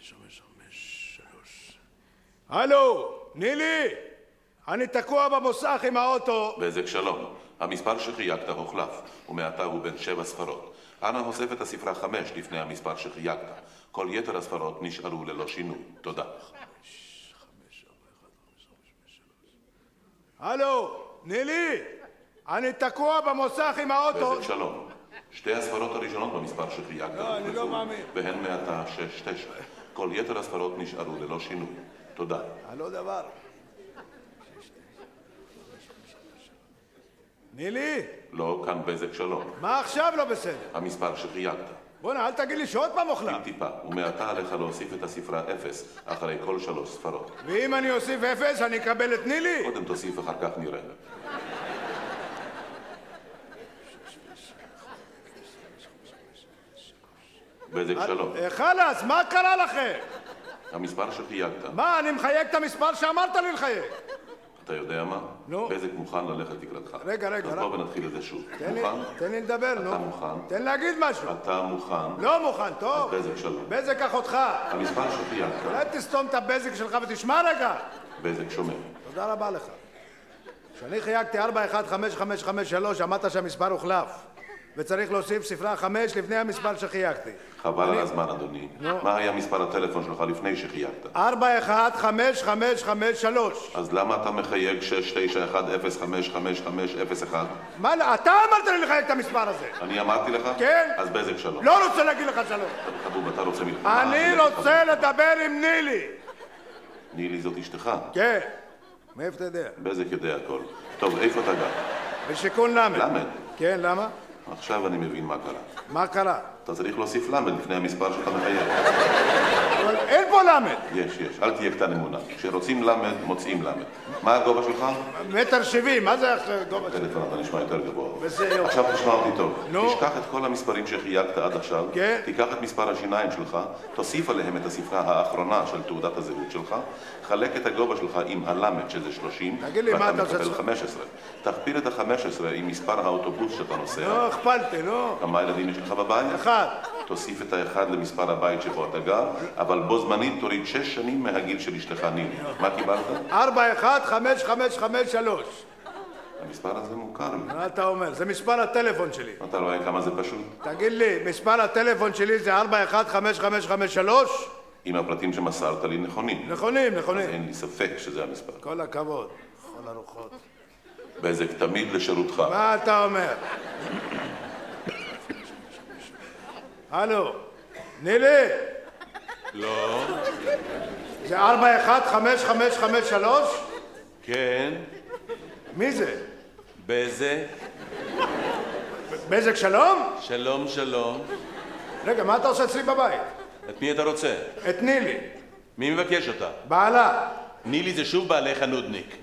חמש, חמש, חמש, שלוש. הלו, נילי! אני תקוע במוסך עם האוטו. בזק שלום, המספר שחייגת הוחלף, ומעתה הוא בן שבע ספרות. אנא הוסף את הספרה חמש לפני המספר שחייגת. כל יתר הספרות נשארו ללא שינוי. תודה. הלו, נילי! אני תקוע במוסך עם האוטו. בזק שלום, שתי הספרות הראשונות במספר שחייגת לא, אני לא מאמין. והן מעתה שש תשע. כל יתר הספרות נשארו ללא שינוי. תודה. הלא דבר. נילי, לא, כאן בזק שלום. מה עכשיו לא בסדר? המספר שחייגת. בוא'נה, אל תגיד לי שעוד פעם אוכלה. טיפה, ומעתה עליך להוסיף את הספרה אפס אחרי כל שלוש ספרות. ואם אני אוסיף אפס, אני אקבל את נילי? קודם תוסיף, אחר כך נראה. בזק שלום, אה, חלאס, מה קרה לכם? המספר שחייגת, מה, אני מחייג את המספר שאמרת לי לחייג. אתה יודע מה? נו. בזק מוכן ללכת לקראתך. רגע, רגע, אז רק- בוא ונתחיל את זה שוב. תן לי? תן לי לדבר, נו. אתה מוכן? תן להגיד משהו. אתה מוכן? לא מוכן, טוב. בזק שלום. בזק אחותך. המספר שחייגת, אולי תסתום את הבזק שלך ותשמע רגע. בזק שומע. תודה רבה לך. כשאני חייגתי 415553, אמרת שהמספר הוחלף. וצריך להוסיף ספרה 5 לפני המספר שחייגתי. חבל על הזמן, אדוני. מה היה מספר הטלפון שלך לפני שחייגת? 415553. אז למה אתה מחייג 691055501? מה, אתה אמרת לי לחייג את המספר הזה. אני אמרתי לך? כן. אז בזק שלום. לא רוצה להגיד לך שלום. חבוב, אתה רוצה מלחמה? אני רוצה לדבר עם נילי. נילי זאת אשתך. כן. מאיפה אתה יודע? בזק יודע הכל. טוב, איפה אתה גר? בשיכון ל'. למד. כן, למה? עכשיו אני מבין מה קרה. מה קרה? אתה צריך להוסיף למד לפני המספר שאתה מחייג. אבל אין פה ל'. יש, יש. אל תהיה קטן אמונה. כשרוצים למד, מוצאים למד. מה הגובה שלך? מטר שבעים, מה זה עכשיו גובה שלי? טלפון אתה נשמע יותר גבוה. בסדר. עכשיו תשמע אותי טוב. נו. תשכח את כל המספרים שחייגת עד עכשיו. כן. תיקח את מספר השיניים שלך, תוסיף עליהם את הספרה האחרונה של תעודת הזהות שלך, חלק את הגובה שלך עם הלמד שזה 30, תגיד לי, מה אתה ואתה מקבל עכשיו? 15. תכפיל את ה-15 עם מספר האוטובוס שאתה נוסע. לא, הכפלתי, נו. כמה ילדים יש לך בבית? אחד. תוסיף את האחד למספר הבית שבו אתה גר, אבל בו זמנית תוריד שש שנים מהגיל של אשתך נילי. מה קיבלת? ארבע, אחד, חמש, חמש, חמש, שלוש. המספר הזה מוכר לי. מה אתה אומר? זה מספר הטלפון שלי. אתה רואה כמה זה פשוט? תגיד לי, מספר הטלפון שלי זה ארבע, אחד, חמש, חמש, חמש, שלוש? אם הפרטים שמסרת לי נכונים. נכונים, אז נכונים. אין לי ספק שזה המספר. כל הכבוד. כל הרוחות. בזק תמיד לשירותך. מה אתה אומר? הלו, נילי, לא, זה ארבע, אחד, חמש, חמש, חמש, שלוש? כן, מי זה? בזה, בזק שלום? שלום שלום. רגע, מה אתה עושה אצלי בבית? את מי אתה רוצה? את נילי, מי מבקש אותה? בעלה. נילי זה שוב בעלך הנודניק.